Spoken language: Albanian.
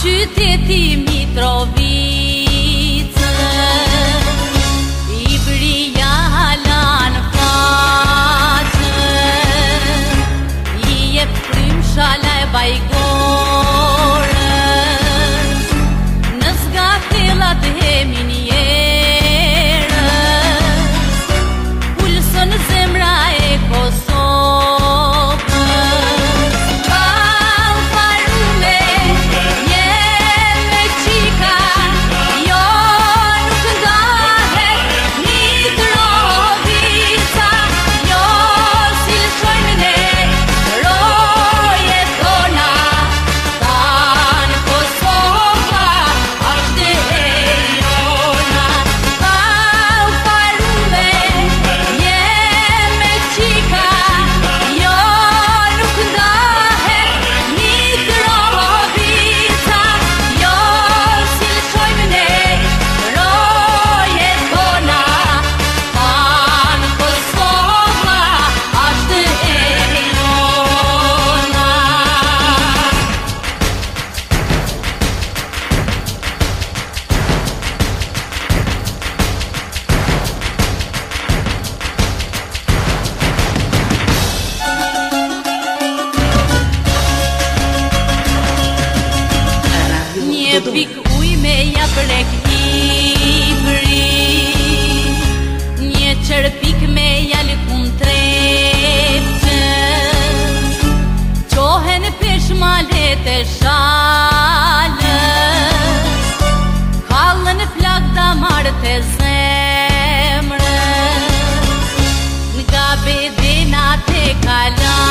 Qytjeti mi trovi Shqipëri pik uj me ja Shqipëri i Shqipëri Një Shqipëri Shqipëri Shqipëri Shqipëri Shqipëri Shqipëri Shqipëri Shqipëri Shqipëri Shqipëri Shqipëri Shqipëri Shqipëri Shqipëri të Shqipëri Shqipëri Shqipëri Shqipëri Shqipëri